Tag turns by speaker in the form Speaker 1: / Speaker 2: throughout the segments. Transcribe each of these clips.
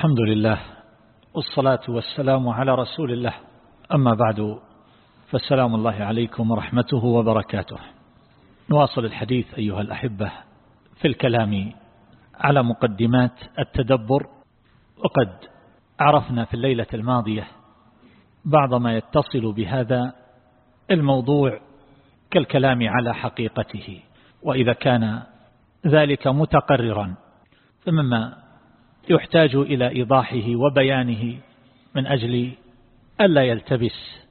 Speaker 1: الحمد لله والصلاة والسلام على رسول الله. أما بعد فالسلام الله عليكم ورحمته وبركاته. نواصل الحديث أيها الأحبة في الكلام على مقدمات التدبر. وقد عرفنا في الليلة الماضية بعض ما يتصل بهذا الموضوع كالكلام على حقيقته. وإذا كان ذلك متقررا فمما يحتاج إلى إيضاحه وبيانه من أجل ألا يلتبس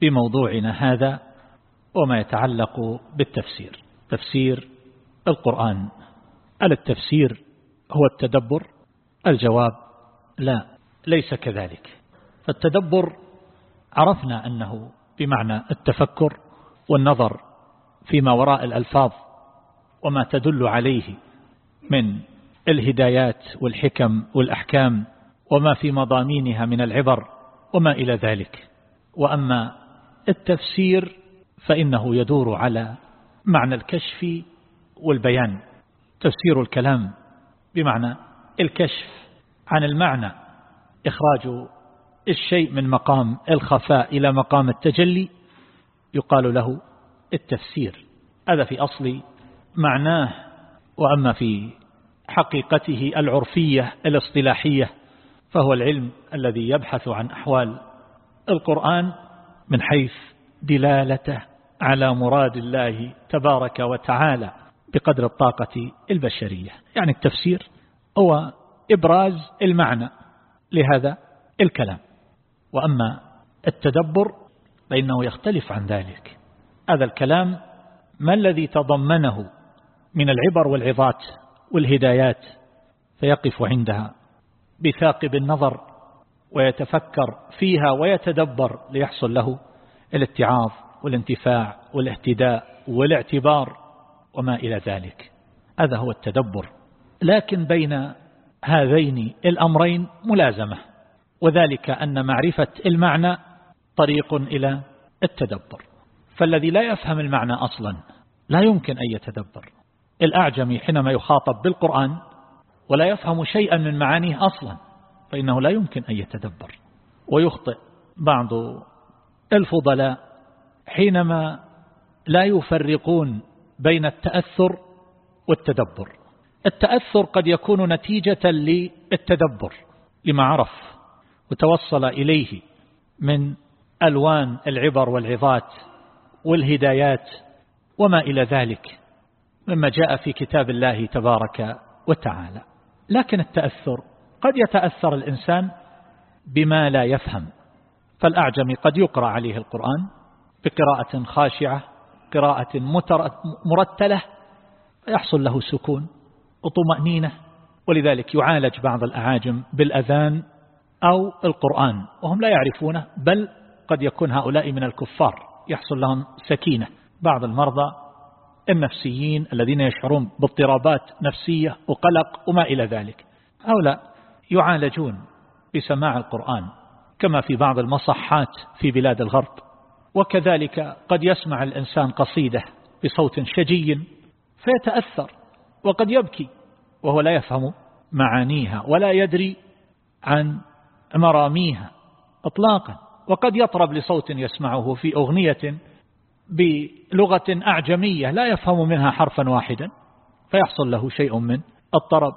Speaker 1: بموضوعنا هذا وما يتعلق بالتفسير. تفسير القرآن. هل التفسير هو التدبر؟ الجواب لا ليس كذلك. فالتدبر عرفنا أنه بمعنى التفكر والنظر فيما وراء الألفاظ وما تدل عليه من الهدايات والحكم والأحكام وما في مضامينها من العبر وما إلى ذلك. وأما التفسير فإنه يدور على معنى الكشف والبيان. تفسير الكلام بمعنى الكشف عن المعنى. إخراج الشيء من مقام الخفاء إلى مقام التجلي يقال له التفسير. هذا في أصل معناه. وأما في حقيقته العرفية الاصطلاحية فهو العلم الذي يبحث عن أحوال. القرآن من حيث دلالته على مراد الله تبارك وتعالى بقدر الطاقة البشرية. يعني التفسير هو إبراز المعنى لهذا الكلام. وأما التدبر فإنه يختلف عن ذلك. هذا الكلام ما الذي تضمنه من العبر والعظات؟ والهدايات فيقف عندها بثاقب النظر ويتفكر فيها ويتدبر ليحصل له الاتعاظ والانتفاع والاهتداء والاعتبار وما إلى ذلك. هذا هو التدبر. لكن بين هذين الأمرين ملازمة وذلك أن معرفة المعنى طريق إلى التدبر. فالذي لا يفهم المعنى أصلا لا يمكن أن يتدبر. الأعجمي حينما يخاطب بالقرآن ولا يفهم شيئا من معانيه أصلا فإنه لا يمكن أن يتدبر. ويخطئ بعض الفضلاء حينما لا يفرقون بين التأثر والتدبر. التأثر قد يكون نتيجة للتدبر لما عرف وتوصل إليه من ألوان العبر والعظات والهدايات وما إلى ذلك. مما جاء في كتاب الله تبارك وتعالى. لكن التأثر قد يتأثر الإنسان بما لا يفهم. فالأعجم قد يقرأ عليه القرآن بقراءة خاشعة قراءة مرتلة يحصل له سكون وطمأنينة. ولذلك يعالج بعض الأعاجم بالأذان أو القرآن وهم لا يعرفونه بل قد يكون هؤلاء من الكفار يحصل لهم سكينة. بعض المرضى النفسيين الذين يشعرون باضطرابات نفسية وقلق وما إلى ذلك. هؤلاء يعالجون بسماع القرآن كما في بعض المصحات في بلاد الغرب. وكذلك قد يسمع الإنسان قصيدة بصوت شجي فيتأثر وقد يبكي وهو لا يفهم معانيها ولا يدري عن مراميها اطلاقا. وقد يطرب لصوت يسمعه في أغنية بلغة أعجمية لا يفهم منها حرفا واحدا فيحصل له شيء من الطرب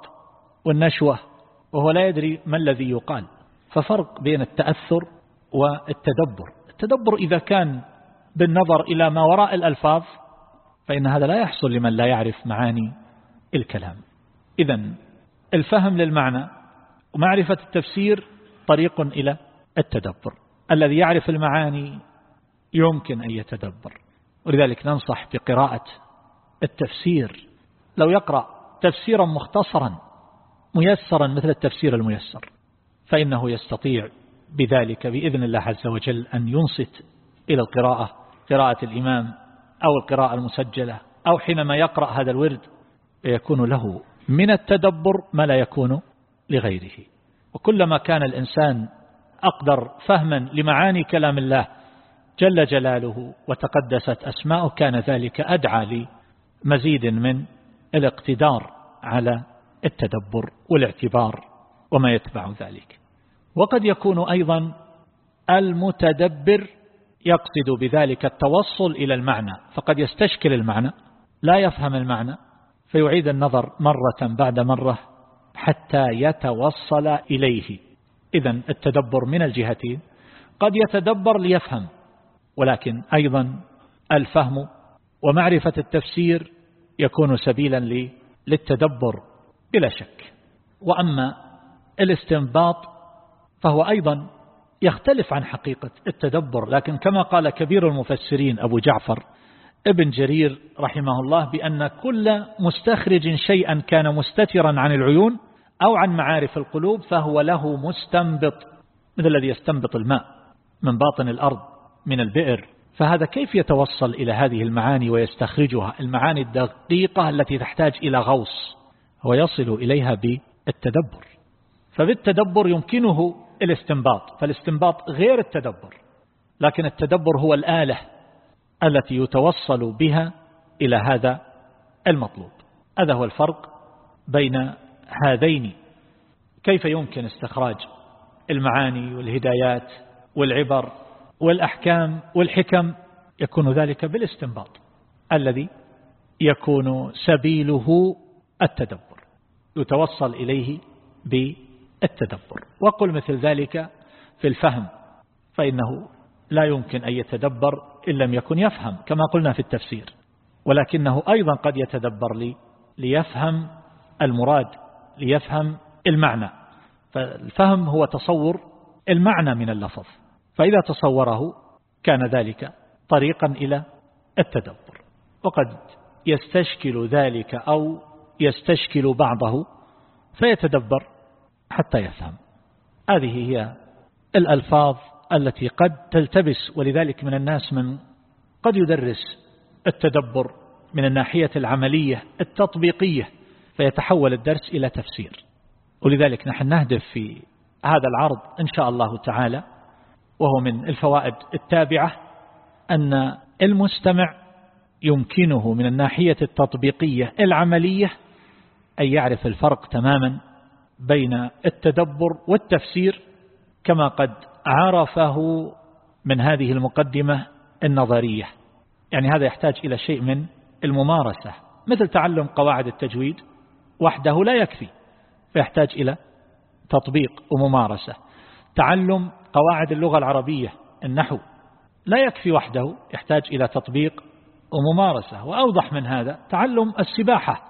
Speaker 1: والنشوة وهو لا يدري ما الذي يقال. ففرق بين التأثر والتدبر. التدبر إذا كان بالنظر إلى ما وراء الألفاظ فإن هذا لا يحصل لمن لا يعرف معاني الكلام. إذا الفهم للمعنى ومعرفة التفسير طريق إلى التدبر. الذي يعرف المعاني يمكن أن يتدبر. ولذلك ننصح بقراءة التفسير. لو يقرأ تفسيرا مختصرا ميسرا مثل التفسير الميسر فإنه يستطيع بذلك بإذن الله عز وجل أن ينصت إلى القراءة قراءة الإمام أو القراءة المسجلة أو حينما يقرأ هذا الورد يكون له من التدبر ما لا يكون لغيره. وكلما كان الإنسان أقدر فهما لمعاني كلام الله جل جلاله وتقدست أسماؤه كان ذلك أدعى لمزيد من الاقتدار على التدبر والاعتبار وما يتبع ذلك. وقد يكون أيضا المتدبر يقصد بذلك التوصل إلى المعنى فقد يستشكل المعنى لا يفهم المعنى فيعيد النظر مرة بعد مرة حتى يتوصل إليه. إذا التدبر من الجهتين قد يتدبر ليفهم ولكن أيضا الفهم ومعرفة التفسير يكون سبيلا للتدبر بلا شك. وأما الاستنباط فهو أيضا يختلف عن حقيقة التدبر لكن كما قال كبير المفسرين أبو جعفر ابن جرير رحمه الله بأن كل مستخرج شيئا كان مستترا عن العيون أو عن معارف القلوب فهو له مستنبط مثل الذي يستنبط الماء من باطن الأرض. من البئر. فهذا كيف يتوصل إلى هذه المعاني ويستخرجها؟ المعاني الدقيقة التي تحتاج إلى غوص ويصل إليها بالتدبر. فبالتدبر يمكنه الاستنباط. فالاستنباط غير التدبر لكن التدبر هو الآلة التي يتوصل بها إلى هذا المطلوب. هذا هو الفرق بين هذين. كيف يمكن استخراج المعاني والهدايات والعبر والأحكام والحكم يكون ذلك بالاستنباط الذي يكون سبيله التدبر يتوصل إليه بالتدبر. وقل مثل ذلك في الفهم فإنه لا يمكن أن يتدبر إن لم يكن يفهم كما قلنا في التفسير. ولكنه أيضا قد يتدبر لي ليفهم المراد ليفهم المعنى. فالفهم هو تصور المعنى من اللفظ. فإذا تصوره كان ذلك طريقا إلى التدبر. وقد يستشكل ذلك أو يستشكل بعضه فيتدبر حتى يفهم. هذه هي الألفاظ التي قد تلتبس ولذلك من الناس من قد يدرس التدبر من الناحية العملية التطبيقية فيتحول الدرس إلى تفسير. ولذلك نحن نهدف في هذا العرض إن شاء الله تعالى وهو من الفوائد التابعة أن المستمع يمكنه من الناحية التطبيقية العملية أن يعرف الفرق تماما بين التدبر والتفسير كما قد عرفه من هذه المقدمة النظرية. يعني هذا يحتاج إلى شيء من الممارسة مثل تعلم قواعد التجويد وحده لا يكفي فيحتاج إلى تطبيق وممارسة. تعلم قواعد اللغة العربية النحو. لا يكفي وحده يحتاج إلى تطبيق وممارسة. وأوضح من هذا تعلم السباحة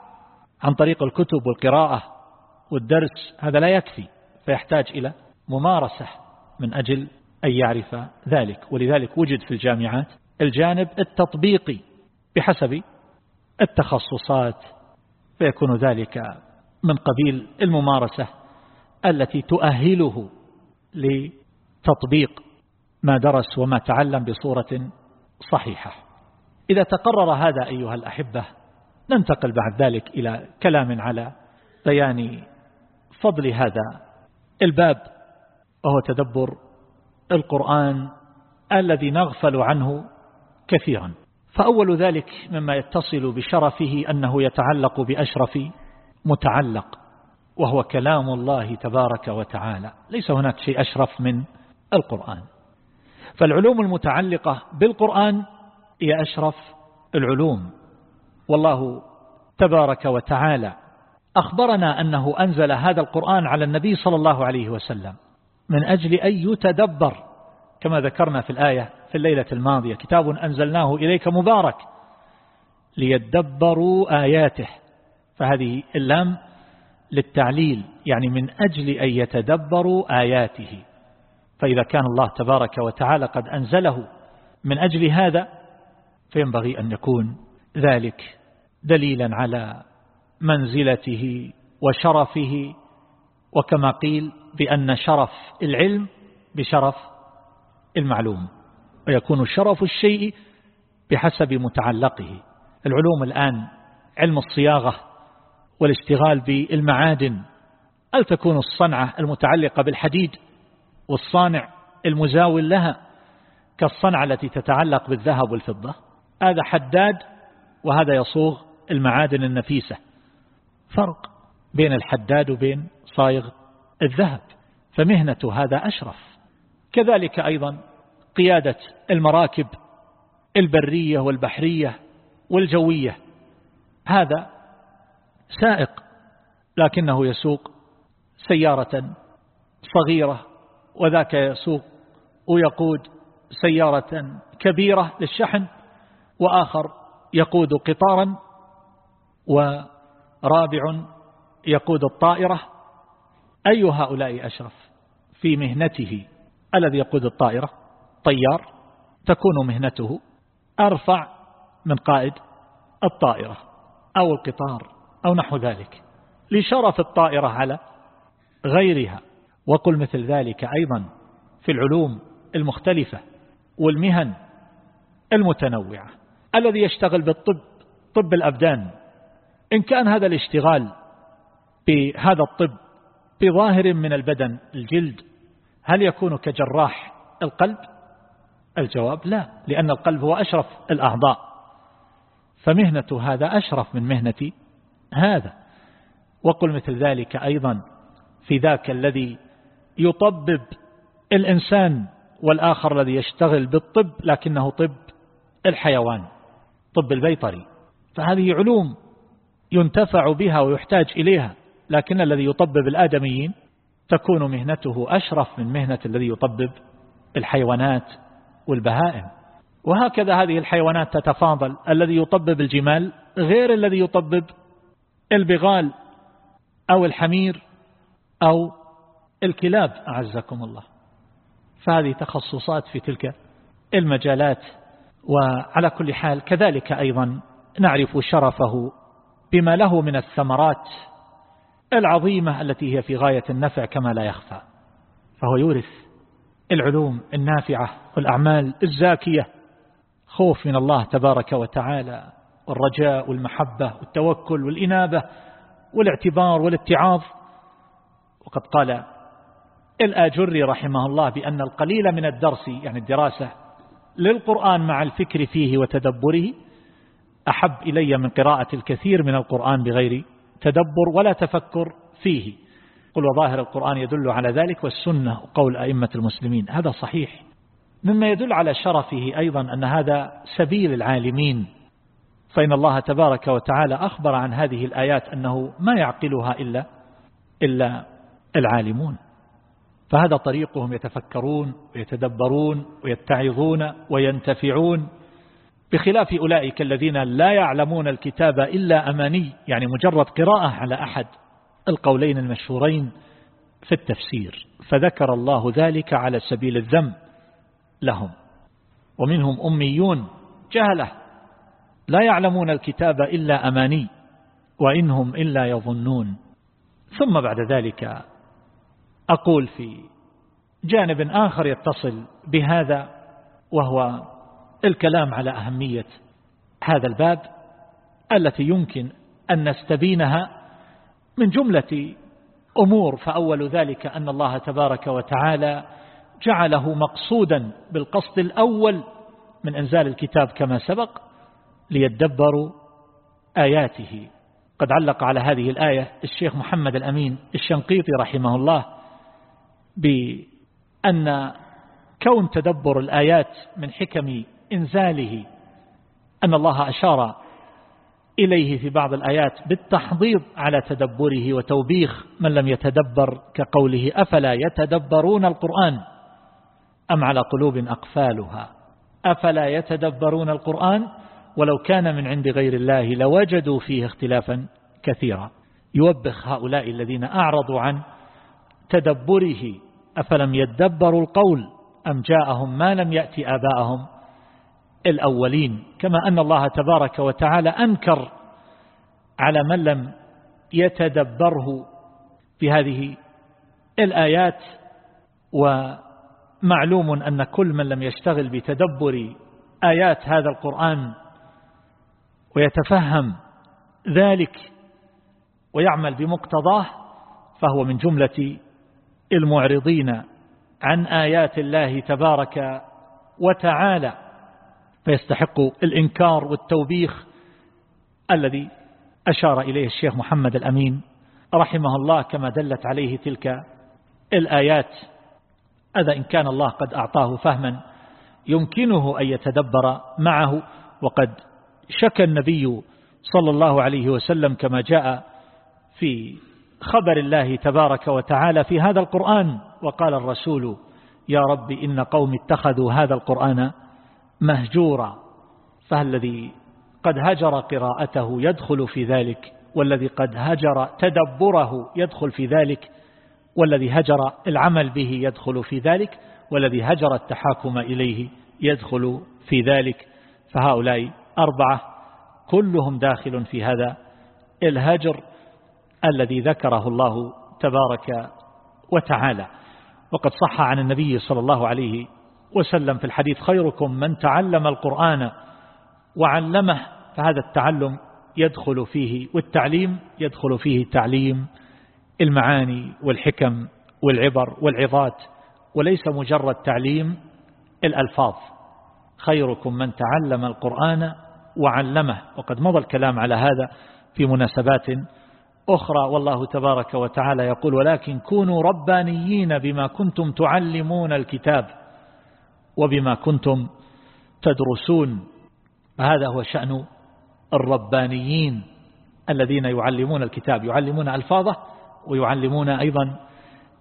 Speaker 1: عن طريق الكتب والقراءة والدرس. هذا لا يكفي فيحتاج إلى ممارسة من أجل أن يعرف ذلك. ولذلك وجد في الجامعات الجانب التطبيقي بحسب التخصصات. فيكون ذلك من قبيل الممارسة التي تؤهله لتطبيق ما درس وما تعلم بصورة صحيحة. إذا تقرر هذا أيها الأحبة ننتقل بعد ذلك إلى كلام على بيان فضل هذا الباب وهو تدبر القرآن الذي نغفل عنه كثيرا. فأول ذلك مما يتصل بشرفه أنه يتعلق بأشرف متعلق وهو كلام الله تبارك وتعالى. ليس هناك شيء أشرف من القرآن. فالعلوم المتعلقة بالقرآن هي أشرف العلوم. والله تبارك وتعالى أخبرنا أنه أنزل هذا القرآن على النبي صلى الله عليه وسلم من أجل أن يتدبر. كما ذكرنا في الآية في الليلة الماضية كتاب أنزلناه إليك مبارك ليدبروا آياته. فهذه اللام للتعليل يعني من أجل أن يتدبروا آياته. فإذا كان الله تبارك وتعالى قد أنزله من أجل هذا فينبغي أن يكون ذلك دليلا على منزلته وشرفه وكما قيل بأن شرف العلم بشرف المعلوم ويكون شرف الشيء بحسب متعلقه. العلوم الآن علم الصياغة والاشتغال بالمعادن هل تكون الصنعة المتعلقة بالحديد؟ والصانع المزاول لها كالصنعة التي تتعلق بالذهب والفضة. هذا حداد وهذا يصوغ المعادن النفيسة. فرق بين الحداد وبين صايغ الذهب فمهنة هذا أشرف. كذلك أيضا قيادة المراكب البرية والبحرية والجوية. هذا سائق لكنه يسوق سيارة صغيرة وذاك يسوق ويقود سيارة كبيرة للشحن وآخر يقود قطارا ورابع يقود الطائرة. أي هؤلاء أشرف في مهنته الذي يقود الطائرة؟ طيار تكون مهنته أرفع من قائد الطائرة أو القطار أو نحو ذلك لشرف الطائرة على غيرها. وقل مثل ذلك أيضا في العلوم المختلفة والمهن المتنوعة. الذي يشتغل بالطب طب الأبدان. إن كان هذا الاشتغال بهذا الطب بظاهر من البدن الجلد هل يكون كجراح القلب؟ الجواب لا لأن القلب هو أشرف الأعضاء. فمهنة هذا أشرف من مهنة هذا. وقل مثل ذلك أيضا في ذاك الذي يطبب الإنسان والآخر الذي يشتغل بالطب لكنه طب الحيوان طب البيطري. فهذه علوم ينتفع بها ويحتاج إليها لكن الذي يطبب الآدميين تكون مهنته أشرف من مهنة الذي يطبب الحيوانات والبهائم. وهكذا هذه الحيوانات تتفاضل الذي يطبب الجمال غير الذي يطبب البغال أو الحمير أو الكلاب أعزكم الله. فهذه تخصصات في تلك المجالات وعلى كل حال كذلك أيضا نعرف شرفه بما له من الثمرات العظيمة التي هي في غاية النفع كما لا يخفى. فهو يورث العلوم النافعة والأعمال الزاكية خوف من الله تبارك وتعالى والرجاء والمحبة والتوكل والإنابة والاعتبار والاتعاظ. وقد قال الآجري رحمه الله بأن القليل من الدرس يعني الدراسة للقرآن مع الفكر فيه وتدبره أحب إلي من قراءة الكثير من القرآن بغير تدبر ولا تفكر فيه. قل وظاهر القرآن يدل على ذلك والسنة وقول أئمة المسلمين. هذا صحيح. مما يدل على شرفه أيضا أن هذا سبيل العالمين. فإن الله تبارك وتعالى أخبر عن هذه الآيات أنه ما يعقلها إلا, إلا العالمون. فهذا طريقهم يتفكرون ويتدبرون ويتعظون وينتفعون. بخلاف أولئك الذين لا يعلمون الكتاب إلا أماني يعني مجرد قراءة على أحد القولين المشهورين في التفسير. فذكر الله ذلك على سبيل الذم لهم. ومنهم أميون جهلة. لا يعلمون الكتاب إلا أماني وإنهم إلا يظنون. ثم بعد ذلك أقول في جانب آخر يتصل بهذا وهو الكلام على أهمية هذا الباب التي يمكن أن نستبينها من جملة أمور فأول ذلك أن الله تبارك وتعالى جعله مقصودا بالقصد الأول من أنزال الكتاب كما سبق ليدبروا آياته. قد علق على هذه الآية الشيخ محمد الأمين الشنقيطي رحمه الله بأن كون تدبر الآيات من حكم إنزاله أن الله أشار إليه في بعض الآيات بالتحضيض على تدبره وتوبيخ من لم يتدبر كقوله أفلا يتدبرون القرآن أم على قلوب أقفالها؟ أفلا يتدبرون القرآن؟ ولو كان من عند غير الله لوجدوا فيه اختلافا كثيرا. يوبخ هؤلاء الذين أعرضوا عن تدبره أفلم يدبروا القول أم جاءهم ما لم يأتي آباءهم؟ الأولين كما أن الله تبارك وتعالى أنكر على من لم يتدبره في هذه الآيات ومعلوم أن كل من لم يشتغل بتدبر آيات هذا القرآن ويتفهم ذلك ويعمل بمقتضاه فهو من جملة المعرضين عن آيات الله تبارك وتعالى فيستحق الإنكار والتوبيخ الذي أشار إليه الشيخ محمد الأمين رحمه الله كما دلت عليه تلك الآيات. هذا إن كان الله قد أعطاه فهما يمكنه أن يتدبر معه وقد شكى النبي صلى الله عليه وسلم كما جاء في خبر الله تبارك وتعالى في هذا القرآن. وقال الرسول يا رب إن قوم اتخذوا هذا القرآن مهجورا فالذي قد هجر قراءته يدخل في ذلك والذي قد هجر تدبره يدخل في ذلك والذي هجر العمل به يدخل في ذلك والذي هجر التحاكم إليه يدخل في ذلك. فهؤلاء أربعة كلهم داخل في هذا الهجر. الذي ذكره الله تبارك وتعالى. وقد صح عن النبي صلى الله عليه وسلم في الحديث خيركم من تعلم القرآن وعلمه فهذا التعلم يدخل فيه والتعليم يدخل فيه تعليم المعاني والحكم والعبر والعظات وليس مجرد تعليم الألفاظ. خيركم من تعلم القرآن وعلمه. وقد مضى الكلام على هذا في مناسبات أخرى والله تبارك وتعالى يقول ولكن كونوا ربانيين بما كنتم تعلمون الكتاب وبما كنتم تدرسون فهذا هو شأن الربانيين الذين يعلمون الكتاب يعلمون ألفاظه ويعلمون أيضا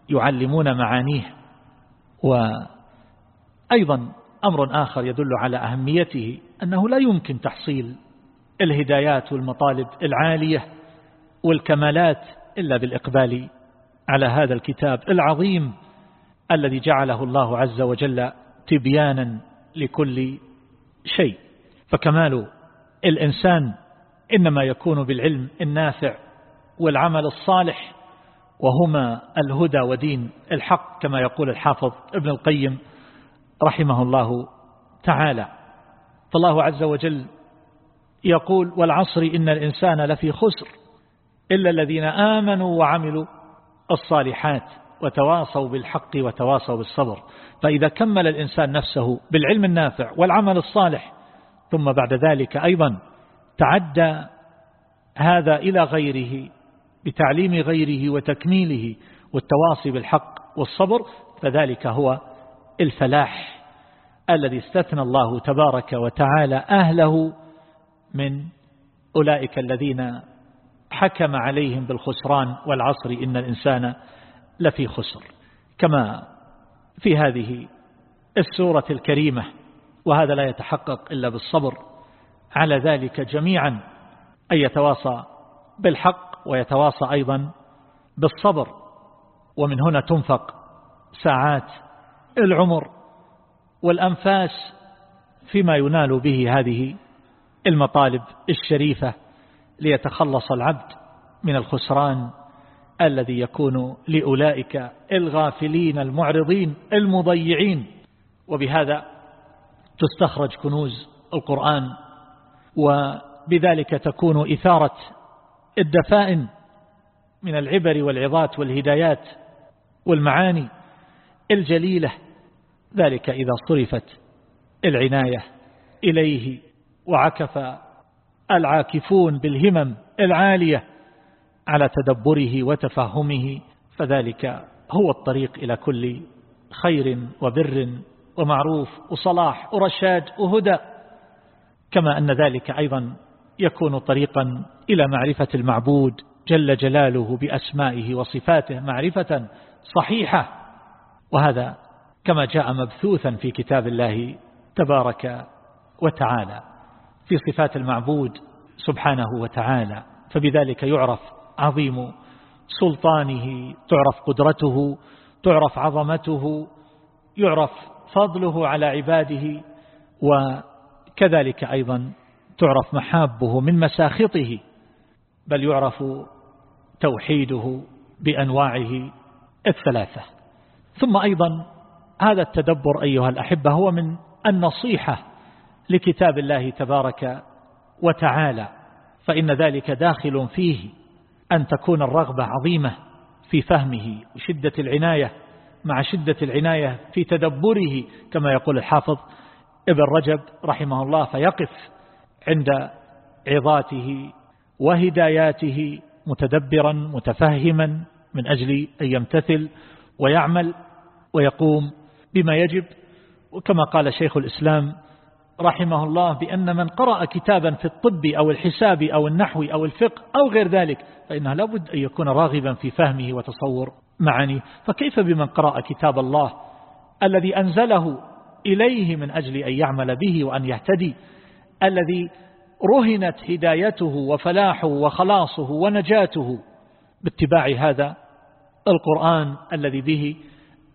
Speaker 1: يعلمون معانيه. وأيضا أمر آخر يدل على أهميته أنه لا يمكن تحصيل الهدايات والمطالب العالية والكمالات إلا بالإقبال على هذا الكتاب العظيم الذي جعله الله عز وجل تبيانا لكل شيء. فكمال الإنسان إنما يكون بالعلم النافع والعمل الصالح وهما الهدى ودين الحق كما يقول الحافظ ابن القيم رحمه الله تعالى. فالله عز وجل يقول والعصر إن الإنسان لفي خسر إلا الذين آمنوا وعملوا الصالحات وتواصوا بالحق وتواصوا بالصبر. فإذا كمل الإنسان نفسه بالعلم النافع والعمل الصالح ثم بعد ذلك أيضا تعدى هذا إلى غيره بتعليم غيره وتكميله والتواصي بالحق والصبر فذلك هو الفلاح الذي استثنى الله تبارك وتعالى أهله من أولئك الذين حكم عليهم بالخسران والعصر إن الإنسان لفي خسر. كما في هذه السورة الكريمة وهذا لا يتحقق إلا بالصبر على ذلك جميعا أن يتواصى بالحق ويتواصى أيضا بالصبر. ومن هنا تنفق ساعات العمر والأنفاس فيما ينال به هذه المطالب الشريفة. ليتخلص العبد من الخسران الذي يكون لأولئك الغافلين المعرضين المضيعين. وبهذا تستخرج كنوز القرآن. وبذلك تكون إثارة الدفائن من العبر والعظات والهدايات والمعاني الجليلة. ذلك إذا صرفت العناية إليه وعكف العاكفون بالهمم العالية على تدبره وتفهمه فذلك هو الطريق إلى كل خير وبر ومعروف وصلاح ورشاد وهدى. كما أن ذلك أيضا يكون طريقا إلى معرفة المعبود جل جلاله بأسمائه وصفاته معرفة صحيحة. وهذا كما جاء مبثوثا في كتاب الله تبارك وتعالى. في صفات المعبود سبحانه وتعالى فبذلك يعرف عظيم سلطانه تعرف قدرته تعرف عظمته يعرف فضله على عباده وكذلك أيضا تعرف محابه من مساخطه بل يعرف توحيده بأنواعه الثلاثة. ثم أيضا هذا التدبر أيها الأحبة هو من النصيحة لكتاب الله تبارك وتعالى فإن ذلك داخل فيه أن تكون الرغبة عظيمة في فهمه وشدة العناية مع شدة العناية في تدبره كما يقول الحافظ ابن رجب رحمه الله فيقف عند عظاته وهداياته متدبرا متفهما من أجل أن يمتثل ويعمل ويقوم بما يجب وكما قال شيخ الإسلام رحمه الله بأن من قرأ كتابا في الطب أو الحساب أو النحو أو الفقه أو غير ذلك فإنه لابد أن يكون راغبا في فهمه وتصور معانيه فكيف بمن قرأ كتاب الله الذي أنزله إليه من أجل أن يعمل به وأن يهتدي الذي رهنت هدايته وفلاحه وخلاصه ونجاته؟ باتباع هذا القرآن الذي به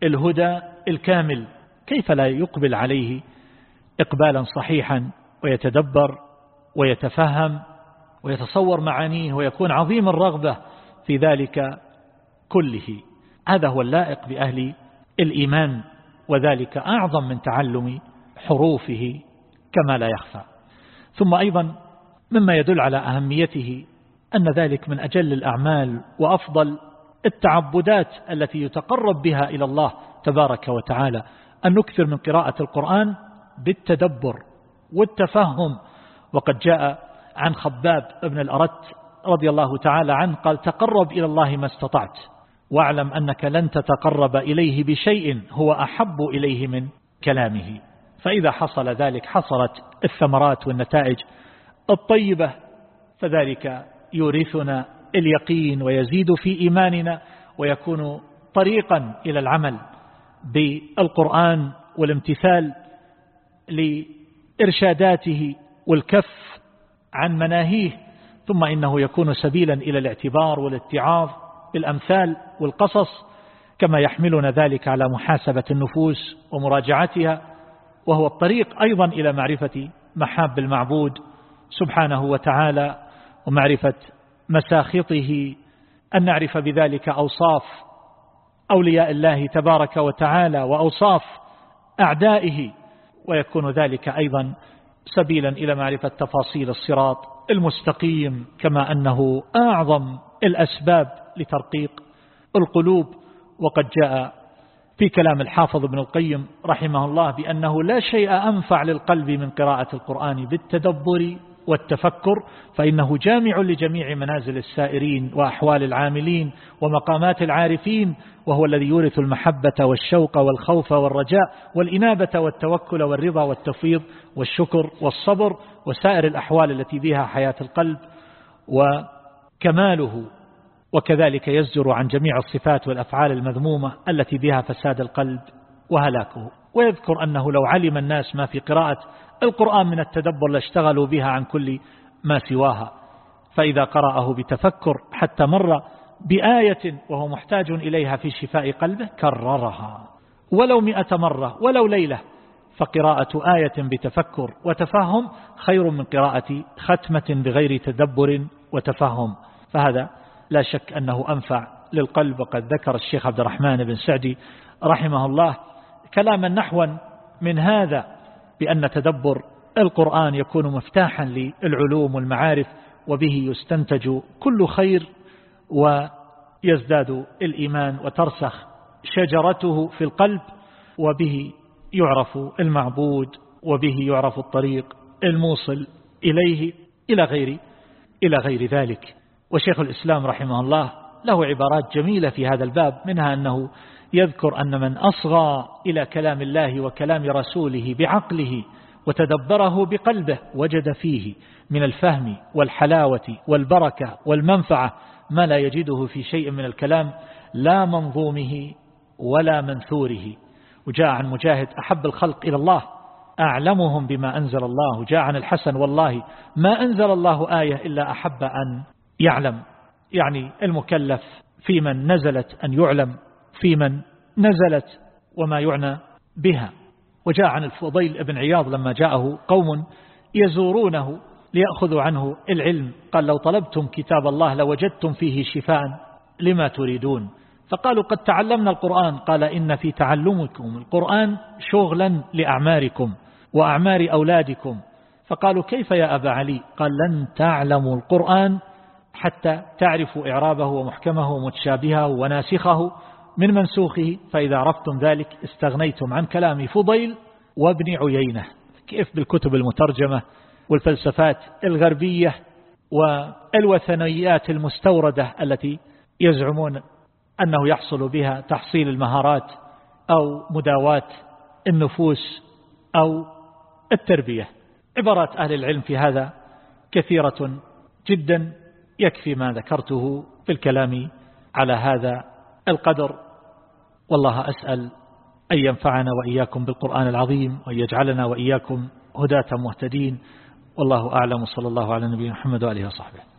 Speaker 1: الهدى الكامل كيف لا يقبل عليه إقبالا صحيحا ويتدبر ويتفهم ويتصور معانيه ويكون عظيم الرغبة في ذلك كله. هذا هو اللائق بأهل الإيمان وذلك أعظم من تعلم حروفه كما لا يخفى. ثم أيضا مما يدل على أهميته أن ذلك من أجل الأعمال وأفضل التعبدات التي يتقرب بها إلى الله تبارك وتعالى. أن نكثر من قراءة القرآن بالتدبر والتفهم. وقد جاء عن خباب ابن الأرت رضي الله تعالى عنه قال تقرب إلى الله ما استطعت واعلم أنك لن تتقرب إليه بشيء هو أحب إليه من كلامه. فإذا حصل ذلك حصلت الثمرات والنتائج الطيبة فذلك يورثنا اليقين ويزيد في إيماننا ويكون طريقا إلى العمل بالقرآن والامتثال لإرشاداته والكف عن مناهيه ثم إنه يكون سبيلا إلى الاعتبار والاتعاظ بالأمثال والقصص كما يحملنا ذلك على محاسبة النفوس ومراجعتها وهو الطريق أيضا إلى معرفة محاب المعبود سبحانه وتعالى ومعرفة مساخطه. أن نعرف بذلك أوصاف أولياء الله تبارك وتعالى وأوصاف أعدائه ويكون ذلك أيضا سبيلا إلى معرفة تفاصيل الصراط المستقيم كما أنه أعظم الأسباب لترقيق القلوب. وقد جاء في كلام الحافظ ابن القيم رحمه الله بأنه لا شيء أنفع للقلب من قراءة القرآن بالتدبر والتفكر فإنه جامع لجميع منازل السائرين وأحوال العاملين ومقامات العارفين وهو الذي يورث المحبة والشوق والخوف والرجاء والإنابة والتوكل والرضا والتفويض والشكر والصبر وسائر الأحوال التي بها حياة القلب وكماله. وكذلك يزجر عن جميع الصفات والأفعال المذمومة التي بها فساد القلب وهلاكه. ويذكر أنه لو علم الناس ما في قراءة القرآن من التدبر لاشتغلوا بها عن كل ما سواها. فإذا قرأه بتفكر حتى مر بآية وهو محتاج إليها في شفاء قلبه كررها. ولو مئة مرة ولو ليلة فقراءة آية بتفكر وتفهم خير من قراءة ختمة بغير تدبر وتفهم. فهذا لا شك أنه أنفع للقلب وقد ذكر الشيخ عبد الرحمن بن سعدي رحمه الله كلاما نحوا من هذا بأن تدبر القرآن يكون مفتاحا للعلوم والمعارف وبه يستنتج كل خير ويزداد الإيمان وترسخ شجرته في القلب وبه يعرف المعبود وبه يعرف الطريق الموصل إليه إلى غير إلى غير ذلك. وشيخ الإسلام رحمه الله له عبارات جميلة في هذا الباب منها أنه يذكر أن من أصغى إلى كلام الله وكلام رسوله بعقله وتدبره بقلبه وجد فيه من الفهم والحلاوة والبركة والمنفعة ما لا يجده في شيء من الكلام لا منظومه ولا منثوره. وجاء عن مجاهد أحب الخلق إلى الله أعلمهم بما أنزل الله. جاء عن الحسن والله ما أنزل الله آية إلا أحب أن يعلم. يعني المكلف في من نزلت أن يعلم. في من نزلت وما يعنى بها. وجاء عن الفضيل بن عياض لما جاءه قوم يزورونه ليأخذوا عنه العلم. قال لو طلبتم كتاب الله لوجدتم فيه شفاء لما تريدون. فقالوا قد تعلمنا القرآن. قال إن في تعلمكم القرآن شغلا لأعماركم وأعمار أولادكم. فقالوا كيف يا أبا علي؟ قال لن تعلموا القرآن حتى تعرفوا إعرابه ومحكمه ومتشابهه وناسخه. من منسوخه فإذا عرفتم ذلك استغنيتم عن كلام فضيل وابن عيينة. كيف بالكتب المترجمة والفلسفات الغربية والوثنيات المستوردة التي يزعمون أنه يحصل بها تحصيل المهارات أو مداواة النفوس أو التربية. عبارات أهل العلم في هذا كثيرة جدا يكفي ما ذكرته في الكلام على هذا القدر. والله أسأل أن ينفعنا وإياكم بالقرآن العظيم وأن يجعلنا وإياكم هداة مهتدين. والله أعلم صلى الله على نبينا محمد وآله وصحبه.